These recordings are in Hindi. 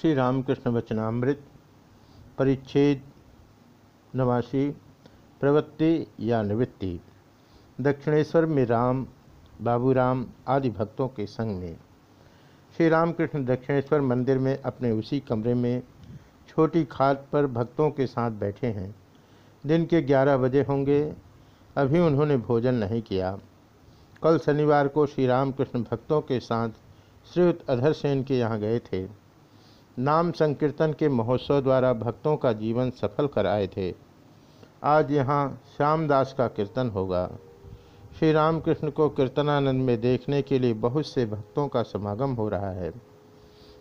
श्री रामकृष्ण वचनामृत, परिच्छेद, नवासी, प्रवृत्ति या निवृत्ति, दक्षिणेश्वर में राम, बाबूराम आदि भक्तों के संग में। श्री रामकृष्ण दक्षिणेश्वर मंदिर में अपने उसी कमरे में छोटी खाट पर भक्तों के साथ बैठे हैं। दिन के ग्यारह बजे होंगे, अभी उन्होंने भोजन नहीं किया। कल शनिवार को श्री रामकृष्ण भक्तों के साथ श्रीयुक्त अधर सेन के यहाँ गए थे। नाम संकीर्तन के महोत्सव द्वारा भक्तों का जीवन सफल कर आए थे। आज यहाँ श्यामदास का कीर्तन होगा। श्री रामकृष्ण को कीर्तनानंद में देखने के लिए बहुत से भक्तों का समागम हो रहा है।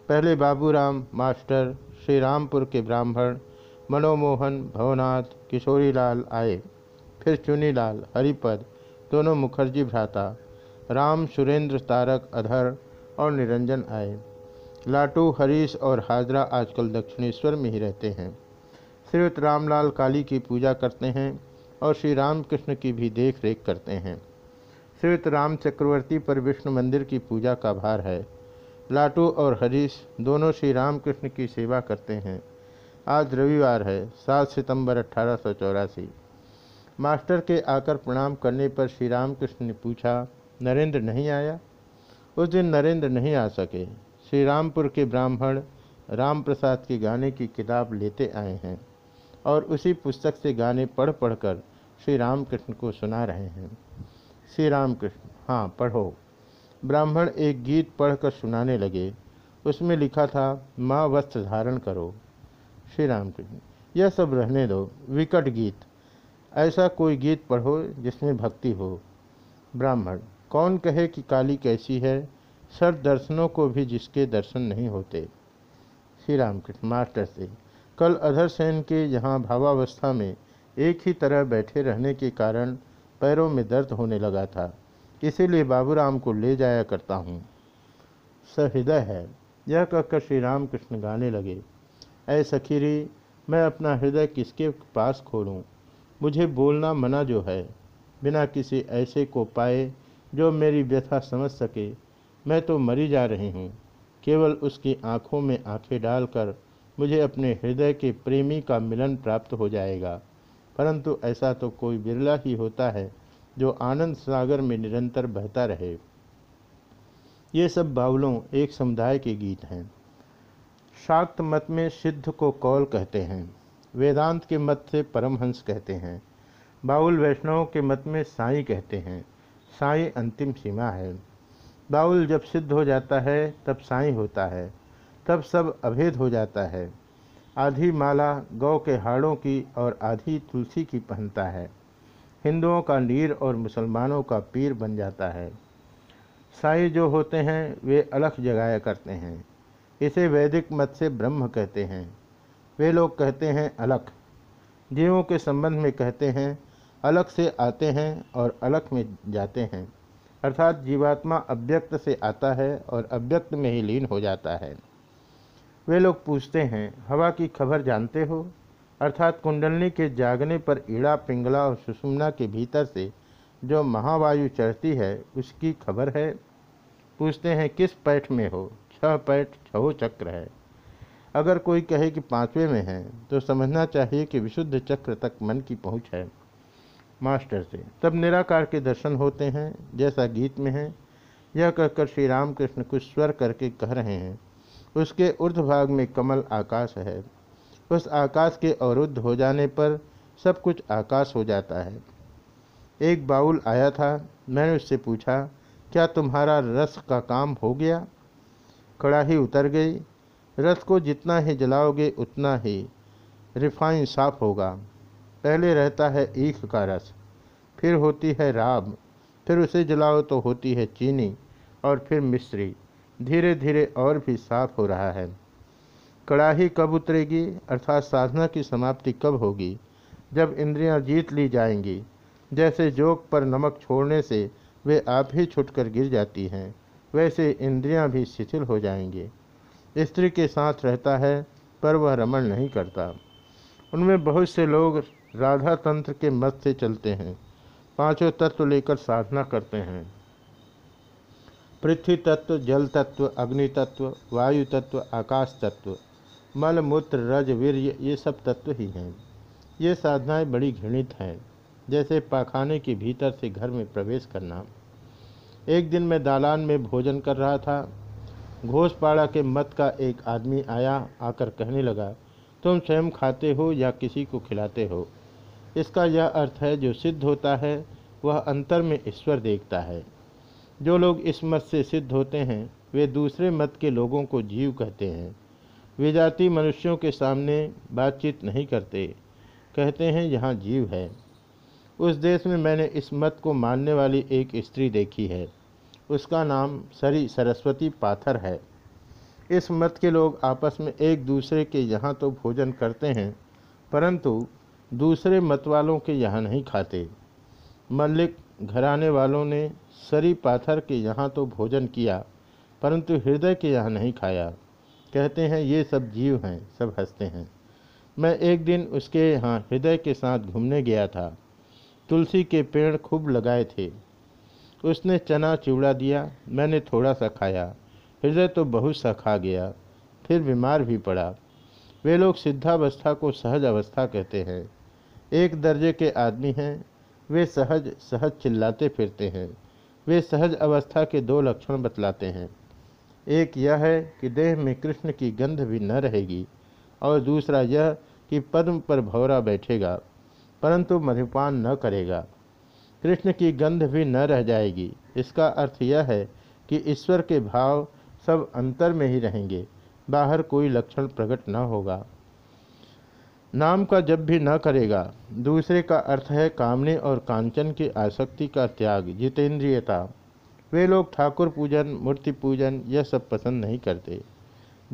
पहले बाबूराम, मास्टर श्री रामपुर के ब्राह्मण, मनोमोहन, भवनाथ, किशोरीलाल आए। फिर चुनीलाल हरिपद, दोनों मुखर्जी भ्राता, राम, सुरेंद्र, तारक, अधर और निरंजन आए। लाटू, हरीश और हाजरा आजकल दक्षिणेश्वर में ही रहते हैं। श्रीयुक्त रामलाल काली की पूजा करते हैं और श्री रामकृष्ण की भी देख रेख करते हैं। श्रीयुक्त राम चक्रवर्ती पर विष्णु मंदिर की पूजा का भार है। लाटू और हरीश दोनों श्री रामकृष्ण की सेवा करते हैं। आज रविवार है, सात सितंबर अठारह सौ चौरासी। मास्टर के आकर प्रणाम करने पर श्री रामकृष्ण ने पूछा, नरेंद्र नहीं आया? उस दिन नरेंद्र नहीं आ सके। श्री रामपुर के ब्राह्मण राम प्रसाद के गाने की किताब लेते आए हैं और उसी पुस्तक से गाने पढ़ पढ़कर श्री रामकृष्ण को सुना रहे हैं। श्री रामकृष्ण हाँ पढ़ो। ब्राह्मण एक गीत पढ़कर सुनाने लगे। उसमें लिखा था, माँ, वस्त्र धारण करो। श्री रामकृष्ण यह सब रहने दो, विकट गीत। ऐसा कोई गीत पढ़ो जिसमें भक्ति हो। ब्राह्मण, कौन कहे कि काली कैसी है? सर दर्शनों को भी जिसके दर्शन नहीं होते। श्री रामकृष्ण मास्टर से, कल अधर सेन के यहाँ भावावस्था में एक ही तरह बैठे रहने के कारण पैरों में दर्द होने लगा था। इसीलिए बाबूराम को ले जाया करता हूँ। सहृदय है। यह कहकर श्री रामकृष्ण गाने लगे। ऐ सखीरी, मैं अपना हृदय किसके पास खोलूँ? मुझे बोलना मना जो है। बिना किसी ऐसे को पाए जो मेरी व्यथा समझ सके मैं तो मरी जा रही हूँ। केवल उसकी आँखों में आँखें डालकर मुझे अपने हृदय के प्रेमी का मिलन प्राप्त हो जाएगा। परंतु ऐसा तो कोई बिरला ही होता है जो आनंद सागर में निरंतर बहता रहे। ये सब बाउलों एक समुदाय के गीत हैं। शाक्त मत में सिद्ध को कौल कहते हैं। वेदांत के मत से परमहंस कहते हैं। बाउल वैष्णव के मत में साई कहते हैं। साई अंतिम सीमा है। बाउल जब सिद्ध हो जाता है, तब साई होता है, तब सब अभेद हो जाता है। आधी माला गौ के हाड़ों की और आधी तुलसी की पहनता है। हिंदुओं का नीर और मुसलमानों का पीर बन जाता है। साई जो होते हैं, वे अलख जगाया करते हैं। इसे वैदिक मत से ब्रह्म कहते हैं। वे लोग कहते हैं अलख। जीवों के संबंध में कहते हैं अलग से आते हैं और अलग में जाते हैं। अर्थात जीवात्मा अव्यक्त से आता है और अव्यक्त में ही लीन हो जाता है। वे लोग पूछते हैं, हवा की खबर जानते हो? अर्थात कुंडलनी के जागने पर ईड़ा, पिंगला और सुषुम्ना के भीतर से जो महावायु चढ़ती है, उसकी खबर है? पूछते हैं, किस पैठ में हो? छह पैठ, छहो चक्र है। अगर कोई कहे कि पाँचवें में है तो समझना चाहिए कि विशुद्ध चक्र तक मन की पहुँच है। मास्टर से तब निराकार के दर्शन होते हैं, जैसा गीत में है। यह कहकर श्री रामकृष्ण कुछ स्वर करके कह रहे हैं, उसके ऊर्ध्वभाग में कमल आकाश है। उस आकाश के अवरुद्ध हो जाने पर सब कुछ आकाश हो जाता है। एक बाउल आया था, मैंने उससे पूछा, क्या तुम्हारा रस का काम हो गया? कड़ाही उतर गई, रस को जितना ही जलाओगे, उतना ही रिफाइन साफ़ होगा। पहले रहता है ईख का रस, फिर होती है राब, फिर उसे जलाओ तो होती है चीनी, और फिर मिश्री। धीरे धीरे और भी साफ़ हो रहा है। कड़ाही कब उतरेगी, अर्थात साधना की समाप्ति कब होगी? जब इंद्रियाँ जीत ली जाएँगी, जैसे जोक पर नमक छोड़ने से वे आप ही छुटकर गिर जाती हैं, वैसे इंद्रियाँ भी शिथिल हो जाएँगे। स्त्री के साथ रहता है, पर वह रमण नहीं करता। उनमें बहुत से लोग राधा तंत्र के मत से चलते हैं। पाँचों तत्व लेकर साधना करते हैं। पृथ्वी तत्व, जल तत्व, अग्नि तत्व, वायु तत्व, आकाश तत्व, मल, मूत्र, रज वीर्य ये सब तत्व ही हैं। ये साधनाएँ बड़ी घृणित हैं, जैसे पाखाने के भीतर से घर में प्रवेश करना। एक दिन मैं दालान में भोजन कर रहा था। घोषपाड़ा के मत का एक आदमी आया, आकर कहने लगा, तुम स्वयं खाते हो या किसी को खिलाते हो? इसका यह अर्थ है, जो सिद्ध होता है, वह अंतर में ईश्वर देखता है। जो लोग इस मत से सिद्ध होते हैं, वे दूसरे मत के लोगों को जीव कहते हैं। वे जाति मनुष्यों के सामने बातचीत नहीं करते, कहते हैं, यहाँ जीव है। उस देश में मैंने इस मत को मानने वाली एक स्त्री देखी है। उसका नाम सरी सरस्वती पाथर है। इस मत के लोग आपस में एक दूसरे के यहाँ तो भोजन करते हैं, परंतु दूसरे मत वालों के यहाँ नहीं खाते। मल्लिक घराने वालों ने सरी पाथर के यहाँ तो भोजन किया, परंतु हृदय के यहाँ नहीं खाया। कहते हैं, ये सब जीव हैं, सब हँसते हैं। मैं एक दिन उसके यहाँ हृदय के साथ घूमने गया था। तुलसी के पेड़ खूब लगाए थे। उसने चना चिवड़ा दिया, मैंने थोड़ा सा खाया। हृदय तो बहुत सा खा गया, फिर बीमार भी पड़ा। वे लोग सिद्धावस्था को सहज अवस्था कहते हैं। एक दर्जे के आदमी हैं। वे सहज सहज चिल्लाते फिरते हैं। वे सहज अवस्था के दो लक्षण बतलाते हैं। एक यह है कि देह में कृष्ण की गंध भी न रहेगी और दूसरा यह कि पद्म पर भौरा बैठेगा, परंतु मधुपान न करेगा। कृष्ण की गंध भी न रह जाएगी। इसका अर्थ यह है कि ईश्वर के भाव सब अंतर में ही रहेंगे। बाहर कोई लक्षण प्रकट न होगा। नाम का जब भी न करेगा। दूसरे का अर्थ है कामने और कांचन की आसक्ति का त्याग, जितेंद्रियता। वे लोग ठाकुर पूजन, मूर्ति पूजन, यह सब पसंद नहीं करते।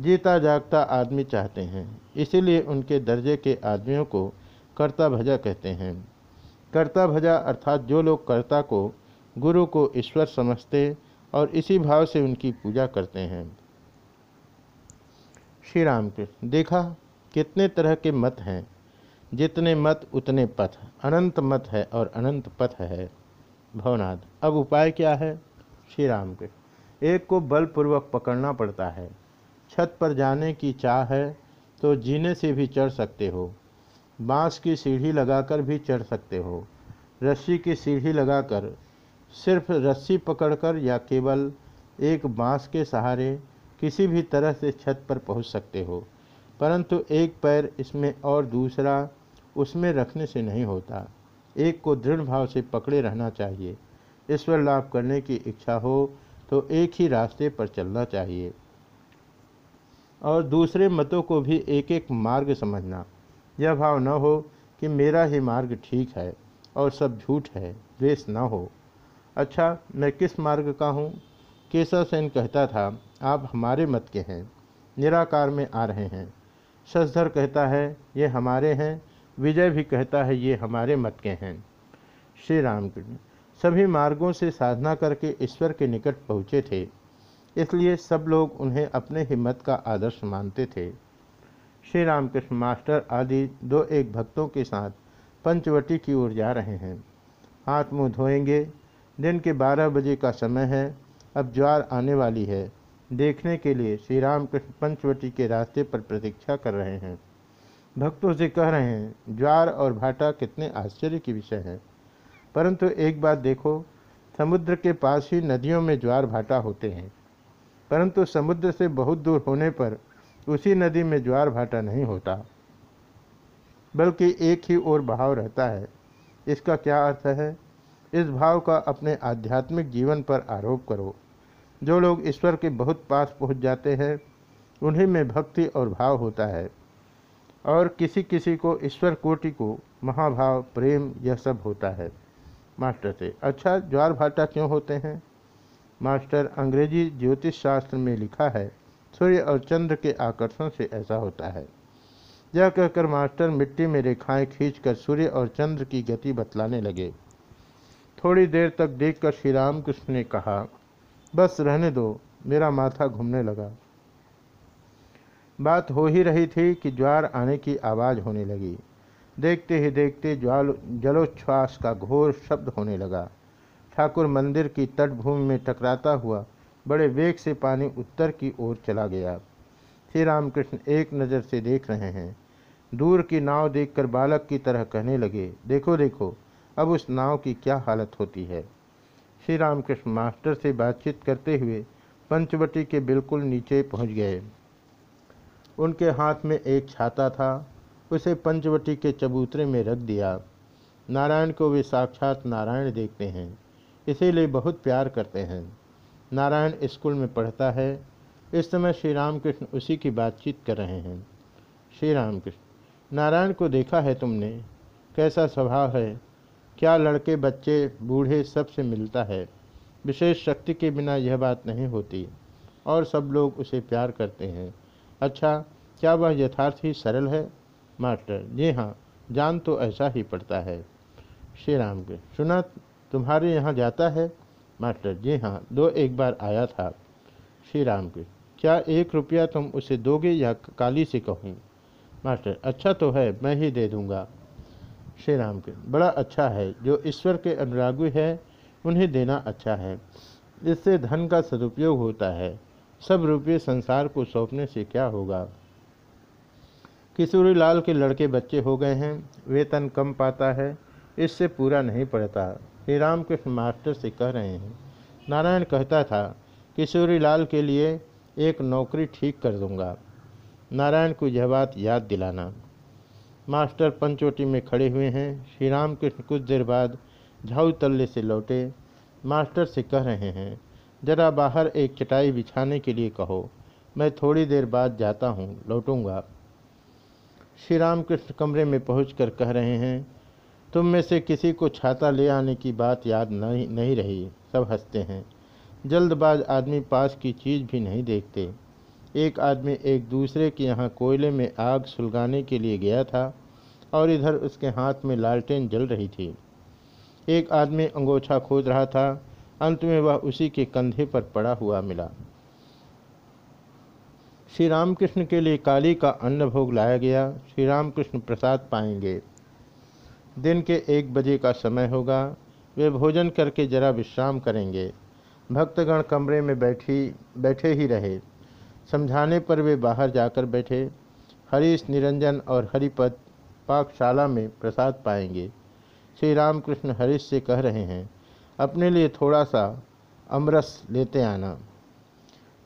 जीता जागता आदमी चाहते हैं, इसीलिए उनके दर्जे के आदमियों को कर्ता भजा कहते हैं। कर्ता भजा अर्थात जो लोग कर्ता को, गुरु को ईश्वर समझते और इसी भाव से उनकी पूजा करते हैं। श्री राम कृष्ण देखा? कितने तरह के मत हैं? जितने मत, उतने पथ। अनंत मत है और अनंत पथ है। भवनाथ, अब उपाय क्या है? श्री राम के। एक को बलपूर्वक पकड़ना पड़ता है। छत पर जाने की चाह है तो जीने से भी चढ़ सकते हो। बाँस की सीढ़ी लगाकर भी चढ़ सकते हो। रस्सी की सीढ़ी लगाकर, सिर्फ़ रस्सी पकड़कर या केवल एक बाँस के सहारे किसी भी तरह से छत पर पहुँच सकते हो। परंतु एक पैर इसमें और दूसरा उसमें रखने से नहीं होता। एक को दृढ़ भाव से पकड़े रहना चाहिए। ईश्वर लाभ करने की इच्छा हो तो एक ही रास्ते पर चलना चाहिए। और दूसरे मतों को भी एक एक मार्ग समझना। यह भाव न हो कि मेरा ही मार्ग ठीक है और सब झूठ है, द्वेष न हो। अच्छा मैं किस मार्ग का हूँ? केशव सेन कहता था, आप हमारे मत के हैं, निराकार में आ रहे हैं। शशधर कहता है, ये हमारे हैं। विजय भी कहता है, ये हमारे मत के हैं। श्री रामकृष्ण सभी मार्गों से साधना करके ईश्वर के निकट पहुँचे थे, इसलिए सब लोग उन्हें अपने ही मत का आदर्श मानते थे। श्री रामकृष्ण मास्टर आदि दो एक भक्तों के साथ पंचवटी की ओर जा रहे हैं। हाथ मुँह धोएँगे। दिन के बारह बजे का समय है। अब ज्वार आने वाली है। देखने के लिए श्री रामकृष्ण पंचवटी के रास्ते पर प्रतीक्षा कर रहे हैं। भक्तों से कह रहे हैं, ज्वार और भाटा कितने आश्चर्य के विषय हैं। परंतु एक बात देखो, समुद्र के पास ही नदियों में ज्वार भाटा होते हैं। परंतु समुद्र से बहुत दूर होने पर उसी नदी में ज्वार भाटा नहीं होता। बल्कि एक ही ओर भाव रहता है। इसका क्या अर्थ है? इस भाव का अपने आध्यात्मिक जीवन पर आरोप करो। जो लोग ईश्वर के बहुत पास पहुँच जाते हैं, उन्हीं में भक्ति और भाव होता है। और किसी किसी को ईश्वर कोटि को महाभाव, प्रेम, यह सब होता है। मास्टर से अच्छा ज्वार भाटा क्यों होते हैं? मास्टर, अंग्रेज़ी ज्योतिष शास्त्र में लिखा है, सूर्य और चंद्र के आकर्षण से ऐसा होता है। यह कहकर मास्टर मिट्टी में रेखाएँ खींचकर सूर्य और चंद्र की गति बतलाने लगे। थोड़ी देर तक देखकर श्री रामकृष्ण ने कहा बस रहने दो, मेरा माथा घूमने लगा। बात हो ही रही थी कि ज्वार आने की आवाज़ होने लगी। देखते ही देखते ज्वाल, जलोच्छ्वास का घोर शब्द होने लगा। ठाकुर मंदिर की तटभूमि में टकराता हुआ बड़े वेग से पानी उत्तर की ओर चला गया। श्री रामकृष्ण एक नज़र से देख रहे हैं। दूर की नाव देखकर बालक की तरह कहने लगे, देखो देखो, अब उस नाव की क्या हालत होती है? श्री रामकृष्ण मास्टर से बातचीत करते हुए पंचवटी के बिल्कुल नीचे पहुँच गए। उनके हाथ में एक छाता था, उसे पंचवटी के चबूतरे में रख दिया। नारायण को वे साक्षात नारायण देखते हैं, इसीलिए बहुत प्यार करते हैं। नारायण स्कूल में पढ़ता है, इस समय श्री रामकृष्ण उसी की बातचीत कर रहे हैं। श्री रामकृष्ण नारायण को देखा है तुमने? कैसा स्वभाव है? क्या लड़के, बच्चे, बूढ़े सबसे मिलता है। विशेष शक्ति के बिना यह बात नहीं होती और सब लोग उसे प्यार करते हैं। अच्छा क्या वह यथार्थ ही सरल है? मास्टर, जी हाँ जान तो ऐसा ही पड़ता है। श्री राम के, सुना तुम्हारे यहाँ जाता है? मास्टर, जी हाँ दो एक बार आया था। श्री राम के, क्या एक रुपया तुम उसे दोगे या काली से कहूँ? मास्टर अच्छा तो है, मैं ही दे दूँगा। श्री राम के। बड़ा अच्छा है। जो ईश्वर के अनुरागी है, उन्हें देना अच्छा है। इससे धन का सदुपयोग होता है। सब रुपये संसार को सौंपने से क्या होगा? किशोरी लाल के लड़के बच्चे हो गए हैं। वेतन कम पाता है। इससे पूरा नहीं पड़ता। श्री राम कृष्ण मास्टर से कह रहे हैं। नारायण कहता था, किशोरी लाल के लिए एक नौकरी ठीक कर दूँगा। नारायण को यह बात याद दिलाना। मास्टर पंचोटी में खड़े हुए हैं। श्री राम कृष्ण कुछ देर बाद झाऊ तल्ले से लौटे। मास्टर से कह रहे हैं, जरा बाहर एक चटाई बिछाने के लिए कहो। मैं थोड़ी देर बाद जाता हूँ, लौटूँगा। श्री राम कृष्ण कमरे में पहुंचकर कह रहे हैं, तुम में से किसी को छाता ले आने की बात याद नहीं नहीं रही। सब हँसते हैं। जल्दबाज आदमी पास की चीज़ भी नहीं देखते। एक आदमी एक दूसरे के यहाँ कोयले में आग सुलगाने के लिए गया था और इधर उसके हाथ में लालटेन जल रही थी। एक आदमी अंगोछा खोद रहा था। अंत में वह उसी के कंधे पर पड़ा हुआ मिला। श्री रामकृष्ण के लिए काली का अन्न भोग लाया गया। श्री रामकृष्ण प्रसाद पाएँगे। दिन के एक बजे का समय होगा। वे भोजन करके जरा विश्राम करेंगे। भक्तगण कमरे में बैठी, बैठे ही रहे। समझाने पर वे बाहर जाकर बैठे। हरीश, निरंजन और हरिपद पाकशाला में प्रसाद पाएँगे। श्री रामकृष्ण हरीश से कह रहे हैं, अपने लिए थोड़ा सा अमरस लेते आना।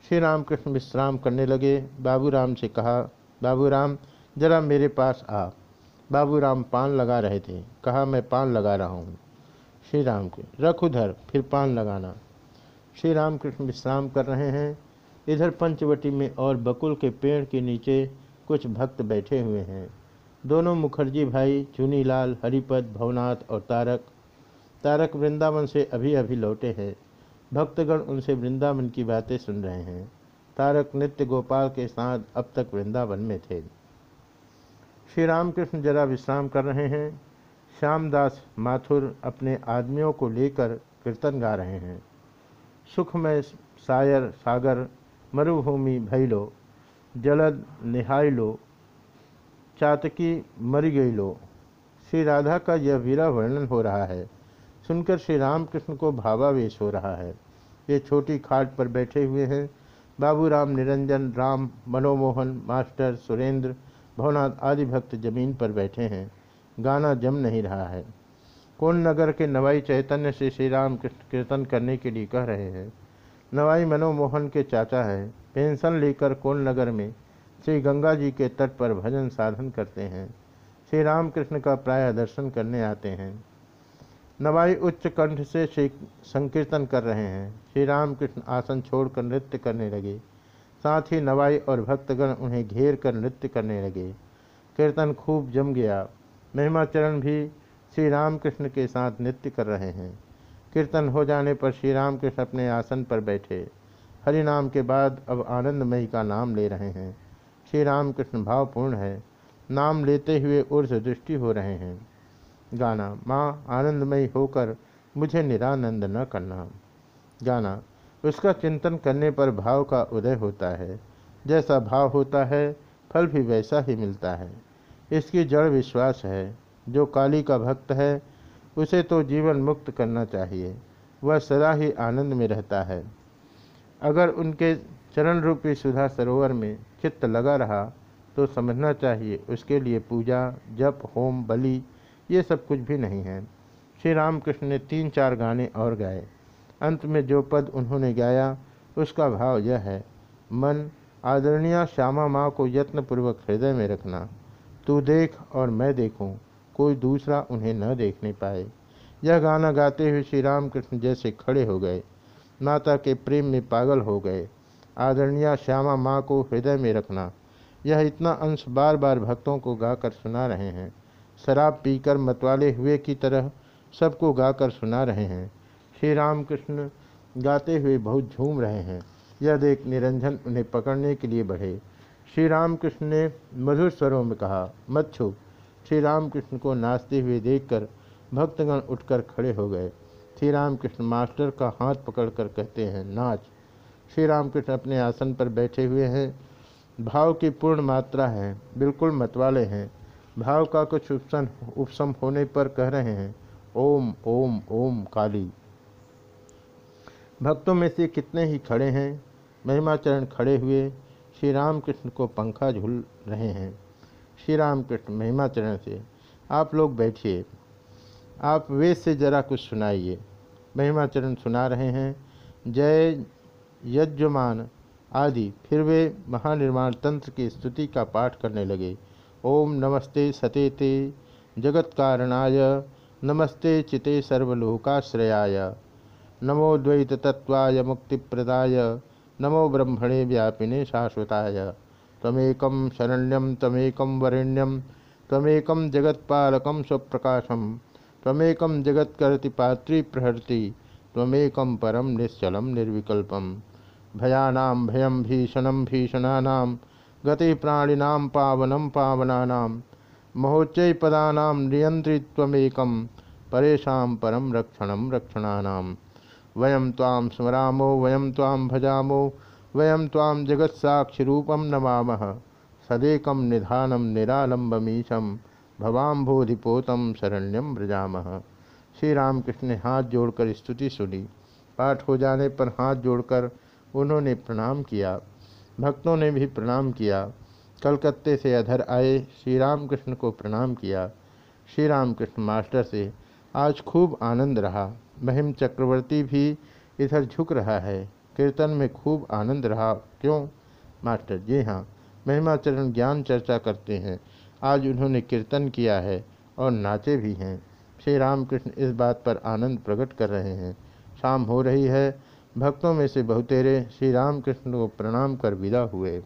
श्री रामकृष्ण विश्राम करने लगे। बाबूराम से कहा, बाबूराम, जरा मेरे पास आ। बाबूराम पान लगा रहे थे। कहा, मैं पान लगा रहा हूँ। श्री राम के, रख उधर, फिर पान लगाना। श्री राम कृष्ण विश्राम कर रहे हैं। इधर पंचवटी में और बकुल के पेड़ के नीचे कुछ भक्त बैठे हुए हैं। दोनों मुखर्जी भाई चुनीलाल हरिपद, भवनाथ और तारक। तारक वृंदावन से अभी अभी लौटे हैं। भक्तगण उनसे वृंदावन की बातें सुन रहे हैं। तारक नित्य गोपाल के साथ अब तक वृंदावन में थे। श्री रामकृष्ण जरा विश्राम कर रहे हैं। श्यामदास माथुर अपने आदमियों को लेकर कीर्तन गा रहे हैं। सुखमय सायर सागर मरुभूमि भैलो, जलद निहाइलो चातकी मर गई लो श्री राधा का यह वीरा वर्णन हो रहा है। सुनकर श्री रामकृष्ण को भावावेश हो रहा है। ये छोटी खाट पर बैठे हुए हैं। बाबूराम निरंजन, राम मनोमोहन, मास्टर सुरेंद्र, भवनाथ आदि भक्त ज़मीन पर बैठे हैं। गाना जम नहीं रहा है। कौन नगर के नवाई चैतन्य से श्री राम कृष्ण कीर्तन करने के लिए कह रहे हैं? नवाई मनोमोहन के चाचा हैं। पेंशन लेकर कौन नगर में श्री गंगा जी के तट पर भजन साधन करते हैं। श्री रामकृष्ण का प्राय दर्शन करने आते हैं। नवाई उच्च कंठ से श्री संकीर्तन कर रहे हैं। श्री रामकृष्ण आसन छोड़कर नृत्य करने लगे। साथ ही नवाई और भक्तगण उन्हें घेर कर नृत्य करने लगे। कीर्तन खूब जम गया। महिमाचरण भी श्री रामकृष्ण के साथ नृत्य कर रहे हैं। कीर्तन हो जाने पर श्री रामकृष्ण अपने आसन पर बैठे। हरि नाम के बाद अब आनंदमयी का नाम ले रहे हैं। श्री राम कृष्ण भावपूर्ण है। नाम लेते हुए ऊर्ज दृष्टि हो रहे हैं। गाना, माँ, आनंदमयी होकर मुझे निरानंद न करना। गाना, उसका चिंतन करने पर भाव का उदय होता है। जैसा भाव होता है, फल भी वैसा ही मिलता है। इसकी जड़ विश्वास है। जो काली का भक्त है उसे तो जीवन मुक्त करना चाहिए। वह सदा ही आनंद में रहता है। अगर उनके चरण रूपी सुधा सरोवर में चित्त लगा रहा तो समझना चाहिए उसके लिए पूजा, जप, होम, बलि, ये सब कुछ भी नहीं है। श्री रामकृष्ण ने तीन चार गाने और गाए। अंत में जो पद उन्होंने गाया, उसका भाव यह है, मन, आदरणीय श्यामा माँ को यत्नपूर्वक हृदय में रखना। तू देख और मैं देखूँ। कोई दूसरा उन्हें न देखने पाए। यह गाना गाते हुए श्री रामकृष्ण जैसे खड़े हो गए। माता के प्रेम में पागल हो गए। आदरणीय श्यामा माँ को हृदय में रखना। यह इतना अंश बार बार भक्तों को गाकर सुना रहे हैं। शराब पीकर मतवाले हुए की तरह सबको गाकर सुना रहे हैं। श्री रामकृष्ण गाते हुए बहुत झूम रहे हैं। यह देख निरंजन उन्हें पकड़ने के लिए बढ़े। श्री रामकृष्ण ने मधुर स्वरों में कहा, मत छुप श्री रामकृष्ण को नाचते हुए देखकर भक्तगण उठकर खड़े हो गए। श्री रामकृष्ण मास्टर का हाथ पकड़कर कहते हैं, नाच। श्री रामकृष्ण अपने आसन पर बैठे हुए हैं। भाव की पूर्ण मात्रा है, बिल्कुल मतवाले हैं। भाव का कुछ उपसन उपसम होने पर कह रहे हैं, ओम ओम ओम काली। भक्तों में से कितने ही खड़े हैं, महिमाचरण खड़े हुए श्री रामकृष्ण को पंखा झूल रहे हैं। श्री राम रामकृष्ण महिमाचरण से आप लोग बैठिए। आप वेद से जरा कुछ सुनाइए। महिमाचरण सुना रहे हैं। जय यज्ञमान आदि। फिर वे महानिर्माण तंत्र की स्तुति का पाठ करने लगे। ओम नमस्ते सतेते जगत कारणाय नमस्ते चिते सर्वलोकाश्रयाय। नमो द्वैत तत्वाय मुक्ति प्रदाय नमो ब्रह्मणे व्यापिने शाश्वताय। तमेकं शरण्यम तमेकं वरेण्यम तमेकं जगत्पालकं स्वप्रकाशम तमेकं जगत्कर्ति पात्री प्रहर्ति तमेकं परम निश्चलम निर्विकल्पम भयानां भयं भीषणं भीषणानां गति प्राणिनां पावनं पावनानां, महोच्चैपदानां नियन्त्रित्वमेकं परेषां परम रक्षणं रक्षणानां। वयं तां स्मरामो, वयं तां भजामो वयं तां जगत्साक्षिरूपं नमामः। सदेकं निधानं निरालम्बमीशं भवाम्भोधिपोतं शरण्यम व्रजामः। श्री रामकृष्ण ने हाथ जोड़कर स्तुति सुनी। पाठ हो जाने पर हाथ जोड़कर उन्होंने प्रणाम किया। भक्तों ने भी प्रणाम किया। कलकत्ते से अधर आए श्री रामकृष्ण को प्रणाम किया। श्री रामकृष्ण मास्टर से, आज खूब आनंद रहा। महिम चक्रवर्ती भी इधर झुक रहा है। कीर्तन में खूब आनंद रहा। क्यों, मास्टर जी? हाँ महिमाचरण ज्ञान चर्चा करते हैं। आज उन्होंने कीर्तन किया है और नाचे भी हैं। श्री रामकृष्ण इस बात पर आनंद प्रकट कर रहे हैं। शाम हो रही है। भक्तों में से बहुतेरे श्री रामकृष्ण को प्रणाम कर विदा हुए।